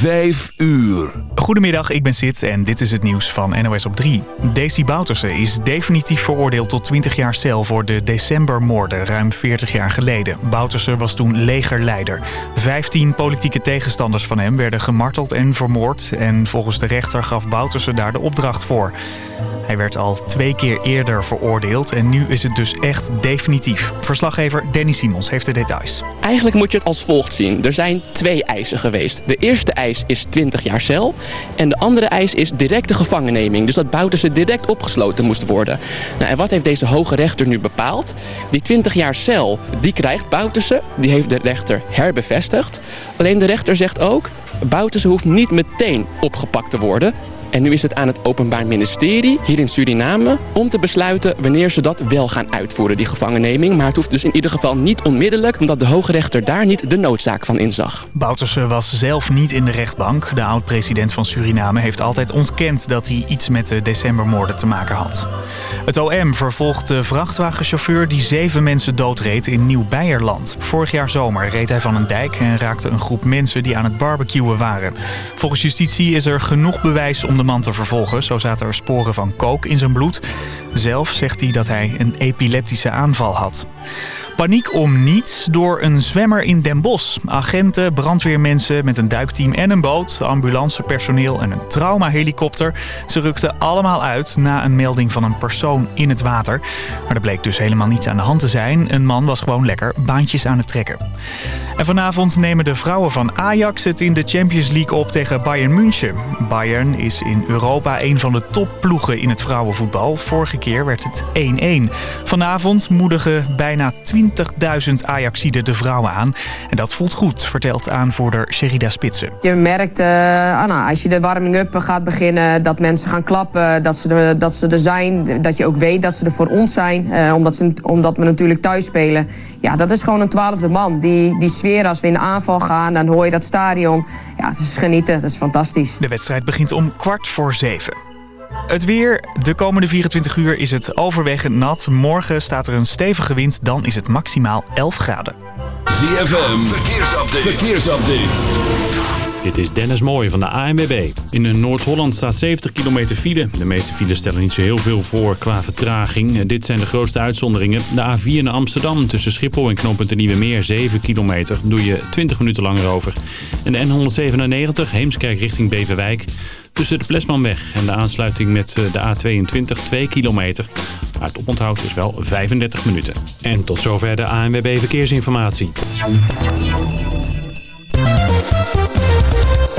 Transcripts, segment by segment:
5 uur. Goedemiddag, ik ben Sid en dit is het nieuws van NOS op 3. Daisy Bouterse is definitief veroordeeld tot 20 jaar cel voor de decembermoorden ruim 40 jaar geleden. Bouterse was toen legerleider. 15 politieke tegenstanders van hem werden gemarteld en vermoord en volgens de rechter gaf Bouterse daar de opdracht voor. Hij werd al twee keer eerder veroordeeld en nu is het dus echt definitief. Verslaggever Danny Simons heeft de details. Eigenlijk moet je het als volgt zien. Er zijn twee eisen geweest. De eerste eis is 20 jaar cel en de andere eis is directe gevangenneming. Dus dat Bouterse direct opgesloten moest worden. Nou, en wat heeft deze hoge rechter nu bepaald? Die 20 jaar cel, die krijgt Bouterse. Die heeft de rechter herbevestigd. Alleen de rechter zegt ook... Bouterse hoeft niet meteen opgepakt te worden. En nu is het aan het Openbaar Ministerie hier in Suriname om te besluiten wanneer ze dat wel gaan uitvoeren, die gevangenneming. Maar het hoeft dus in ieder geval niet onmiddellijk, omdat de hoge rechter daar niet de noodzaak van inzag. Bouterse was zelf niet in de rechtbank. De oud-president van Suriname heeft altijd ontkend dat hij iets met de decembermoorden te maken had. Het OM vervolgt de vrachtwagenchauffeur die zeven mensen doodreed in Nieuw-Beierland. Vorig jaar zomer reed hij van een dijk en raakte een groep mensen die aan het barbecuen waren. Volgens justitie is er genoeg bewijs om de man te vervolgen. Zo zaten er sporen van kook in zijn bloed. Zelf zegt hij dat hij een epileptische aanval had. Paniek om niets door een zwemmer in Den Bosch. Agenten, brandweermensen met een duikteam en een boot, ambulancepersoneel en een traumahelikopter. Ze rukten allemaal uit na een melding van een persoon in het water. Maar er bleek dus helemaal niets aan de hand te zijn. Een man was gewoon lekker baantjes aan het trekken. En vanavond nemen de vrouwen van Ajax het in de Champions League op tegen Bayern München. Bayern is in Europa een van de topploegen in het vrouwenvoetbal. Vorige keer werd het 1-1. Vanavond moedigen bijna 20.000 Ajaxiden de vrouwen aan. En dat voelt goed, vertelt aanvoerder Sherida Spitsen. Je merkt, uh, Anna, als je de warming-up gaat beginnen, dat mensen gaan klappen, dat ze, er, dat ze er zijn. Dat je ook weet dat ze er voor ons zijn, uh, omdat, ze, omdat we natuurlijk thuis spelen. Ja, dat is gewoon een twaalfde man. Die, die sfeer als we in de aanval gaan, dan hoor je dat stadion. Ja, het is genieten, dat is fantastisch. De wedstrijd begint om kwart voor zeven. Het weer. De komende 24 uur is het overwegend nat. Morgen staat er een stevige wind. Dan is het maximaal 11 graden. ZFM. Verkeersupdate. Verkeersupdate. Dit is Dennis Mooij van de ANWB. In Noord-Holland staat 70 kilometer file. De meeste files stellen niet zo heel veel voor qua vertraging. Dit zijn de grootste uitzonderingen. De A4 naar Amsterdam tussen Schiphol en knooppunt de Nieuwe Meer 7 kilometer. Doe je 20 minuten langer over. En de N197 Heemskerk richting Beverwijk. Tussen de Plesmanweg en de aansluiting met de A22 2 kilometer. Maar het oponthoud is wel 35 minuten. En tot zover de ANWB Verkeersinformatie.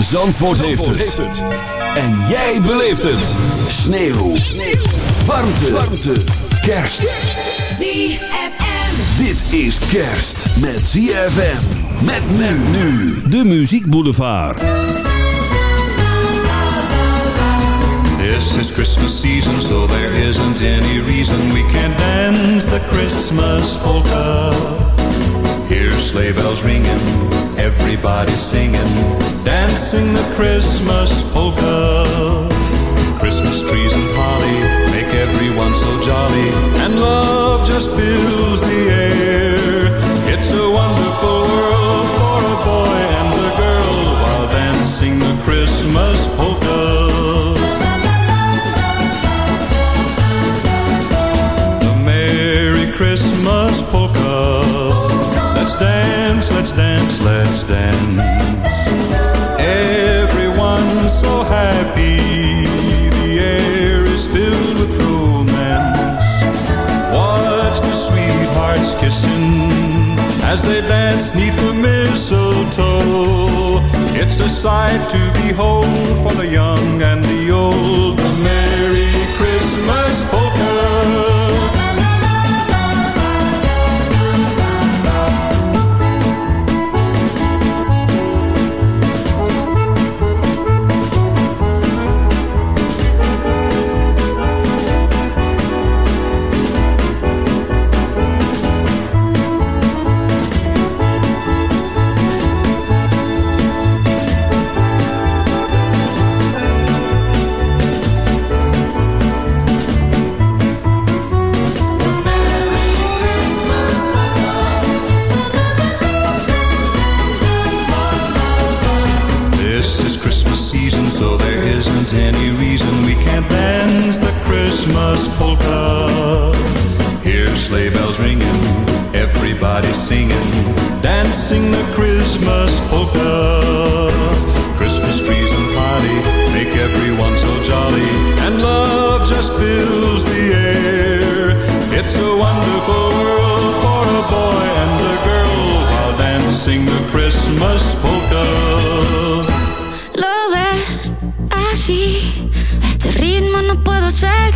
Zandvoort, heeft, het. En jij beleeft het. Sneeuw. Sneeuw. Warmte. Warmte. Kerst. ZFM. Dit is kerst met ZFM. Met men nu. De Muziek Boulevard. This is Christmas season, so there isn't any reason we can't dance the Christmas polka. Hear sleigh bells ringing, everybody singing, dancing the Christmas polka. Christmas trees and holly make everyone so jolly, and love just fills the air. It's a wonderful world for a boy and a girl while dancing the Christmas polka. Dance, dance. Everyone's so happy. The air is filled with romance. Watch the sweethearts kissing as they dance neath the mistletoe. It's a sight to behold for the young and the old. The Polka. Hear sleigh bells ringing, everybody singing, dancing the Christmas polka. Christmas trees and party make everyone so jolly, and love just fills the air. It's a wonderful world for a boy and a girl while dancing the Christmas polka. Lo ves así, este ritmo no puedo seguir.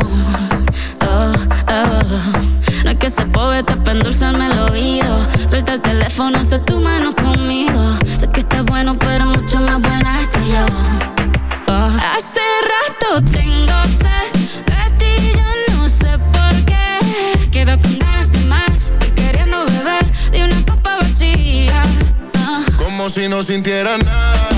Oh, oh. No es que ese poeta para endulzarme el oído. Suelta el teléfono, sé tu mano conmigo. Sé que estás bueno, pero mucho más buena estoy yo. Oh. Hace rato tengo sed de ti, yo no sé por qué. Quedo con ganas de más queriendo beber de una copa vacía. Ah. Como si no sintiera nada.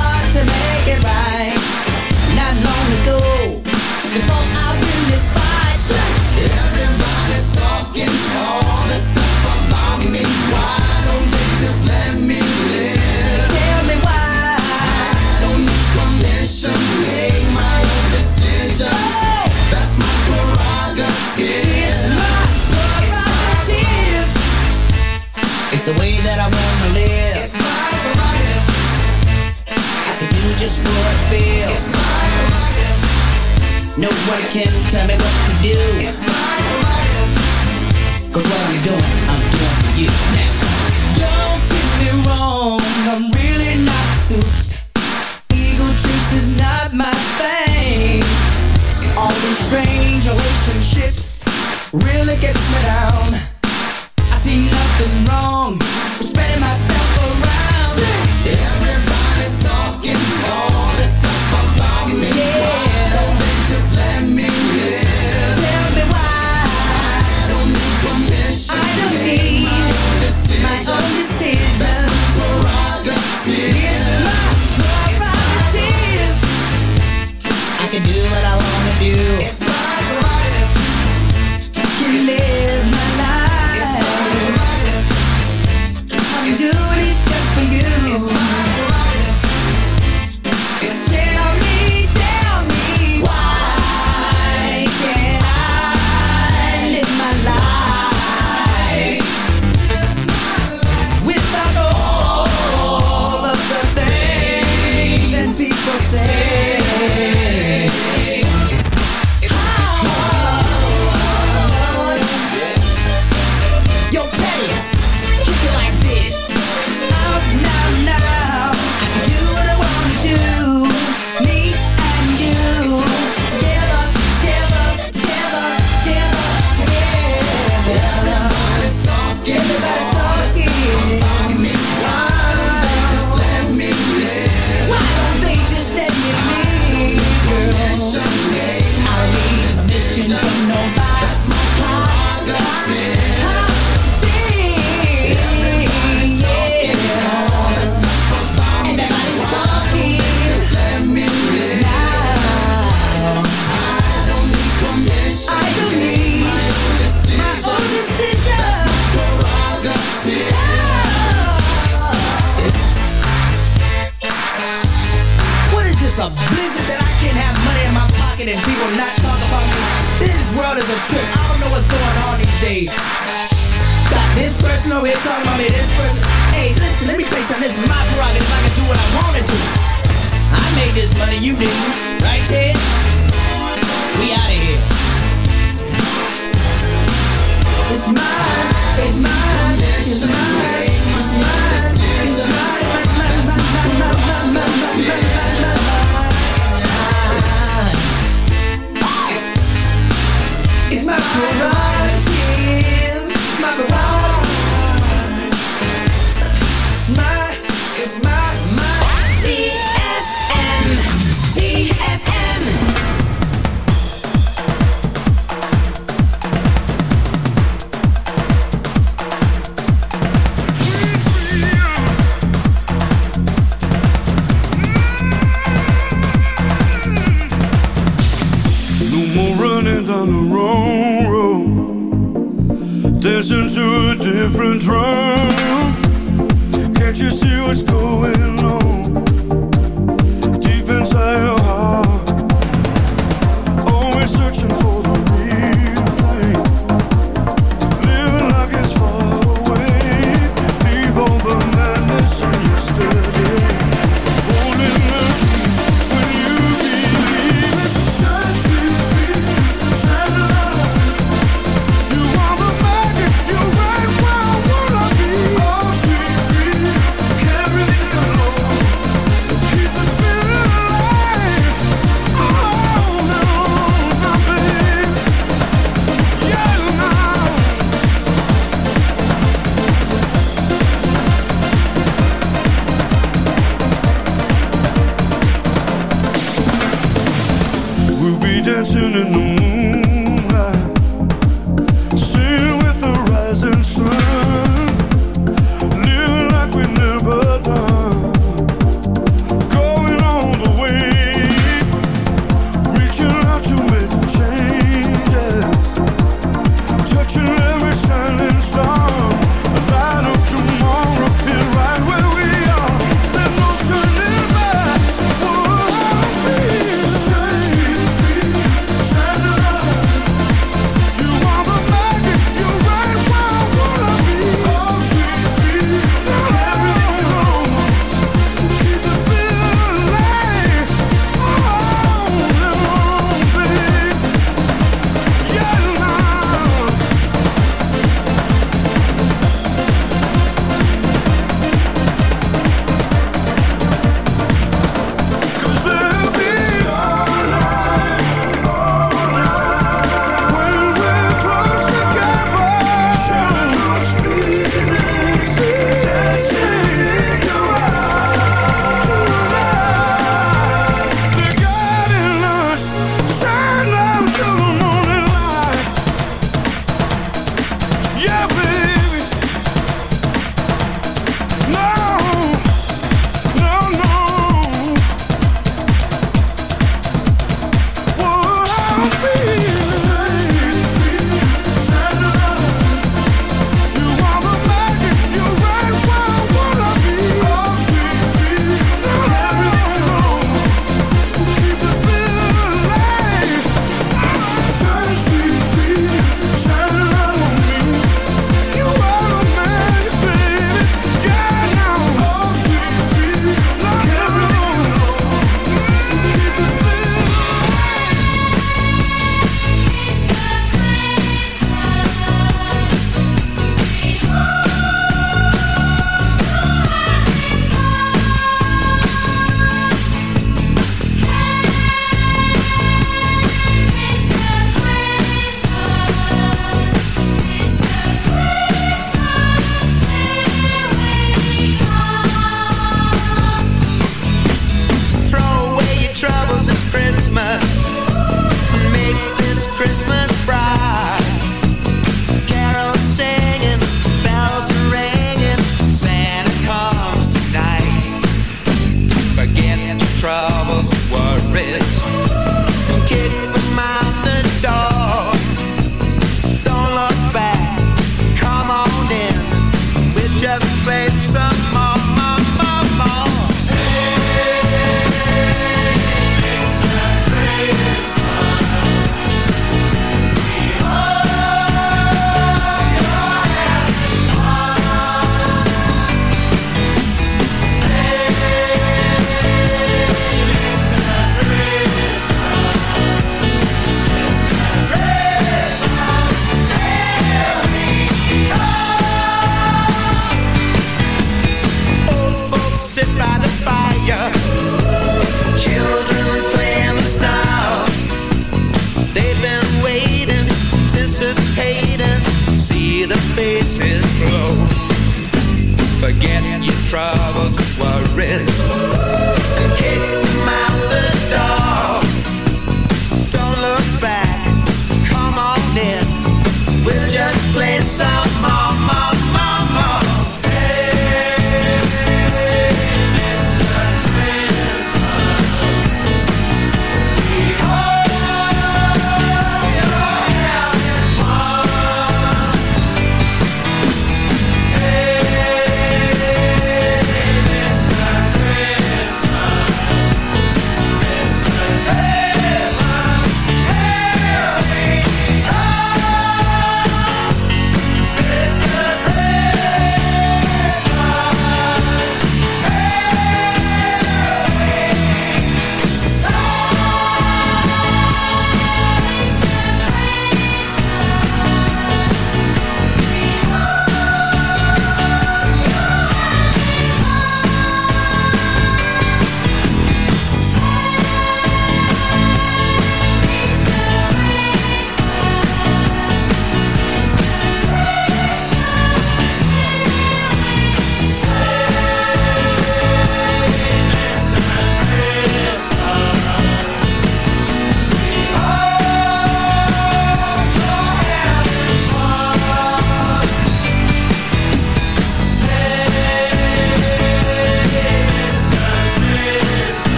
Can tell me what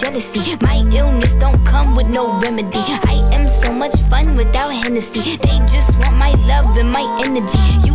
jealousy. My illness don't come with no remedy. I am so much fun without Hennessy. They just want my love and my energy. You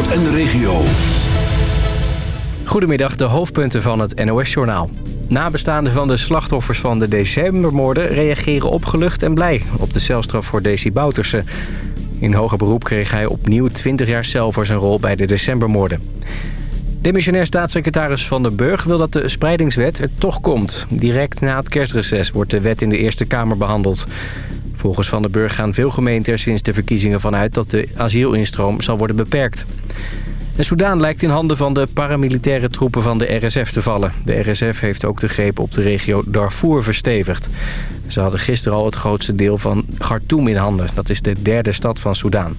Zandvoort en de regio. Goedemiddag, de hoofdpunten van het NOS-journaal. Nabestaanden van de slachtoffers van de decembermoorden reageren opgelucht en blij op de celstraf voor Desi Bouterse. In hoger beroep kreeg hij opnieuw 20 jaar cel voor zijn rol bij de decembermoorden. Demissionair staatssecretaris Van den Burg wil dat de spreidingswet er toch komt. Direct na het kerstreces wordt de wet in de Eerste Kamer behandeld. Volgens Van den Burg gaan veel gemeenten er sinds de verkiezingen vanuit... dat de asielinstroom zal worden beperkt. En Soudaan lijkt in handen van de paramilitaire troepen van de RSF te vallen. De RSF heeft ook de greep op de regio Darfur verstevigd. Ze hadden gisteren al het grootste deel van Khartoum in handen. Dat is de derde stad van Soudaan.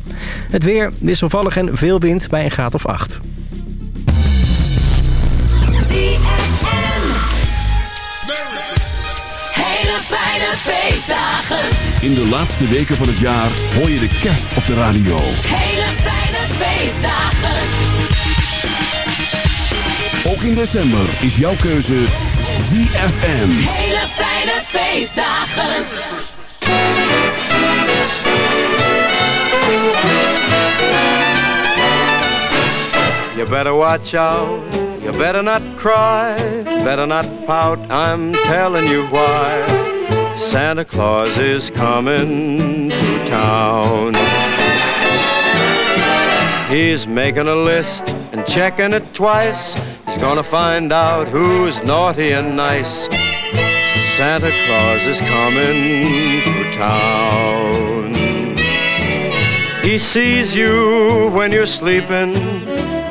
Het weer wisselvallig en veel wind bij een graad of 8. Hele fijne feestdagen. In de laatste weken van het jaar hoor je de kerst op de radio. Hele fijne feestdagen. Ook in december is jouw keuze ZFM. Hele fijne feestdagen. You better watch out, you better not cry, better not pout, I'm telling you why. Santa Claus is coming to town. He's making a list and checking it twice. He's gonna find out who's naughty and nice. Santa Claus is coming to town. He sees you when you're sleeping.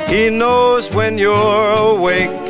He knows when you're awake.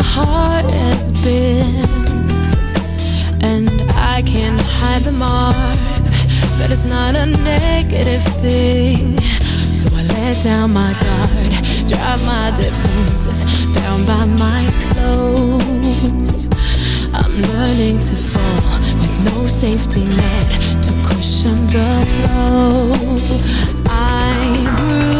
My heart has been. And I can hide the marks, but it's not a negative thing. So I let down my guard, drive my defenses down by my clothes. I'm learning to fall with no safety net to cushion the blow. I bruise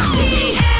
ZFM.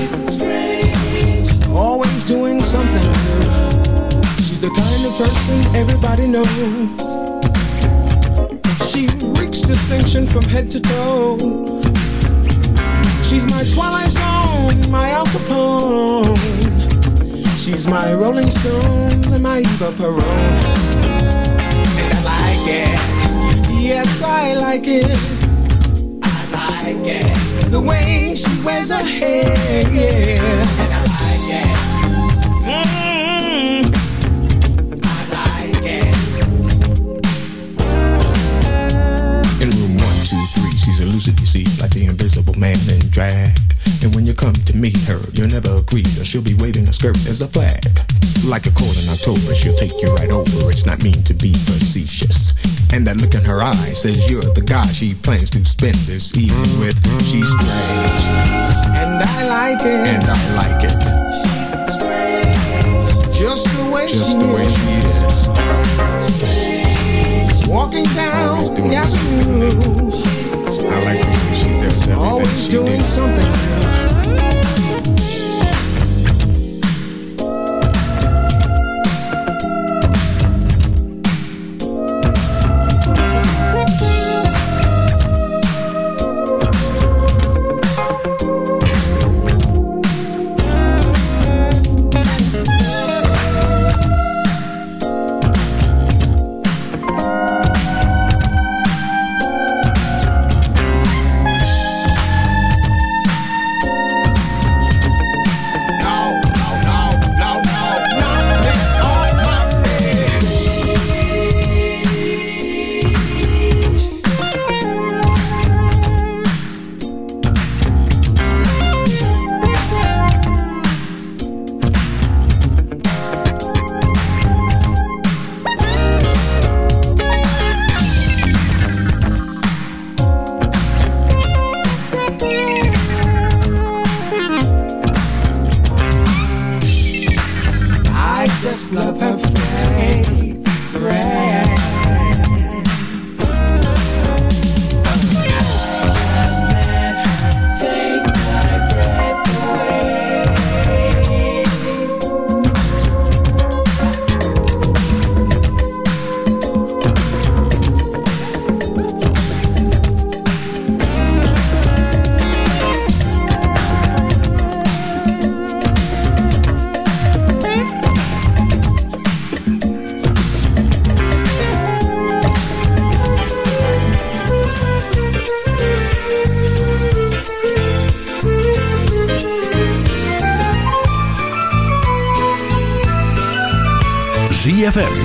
Strange. Always doing something new. She's the kind of person everybody knows. She reeks distinction from head to toe. She's my Twilight Zone, my Al Capone. She's my Rolling Stones and my Eva Peron. And I like it. Yes, I like it like it. The way she wears her hair, yeah. And I like it. Mm, I like it. In room one, two, three, she's elusive, you see, like the invisible man in drag. And when you come to meet her, you'll never agree, or she'll be waving her skirt as a flag. Like a cold in October, she'll take you right over. It's not mean to be facetious. And that look in her eye says you're the guy she plans to spend this evening with. She's strange. And I like it. And I like it. She's strange. Just the way she is. Just she the way she is. Walking down the avenue. I like the way she does everything Always she doing does. something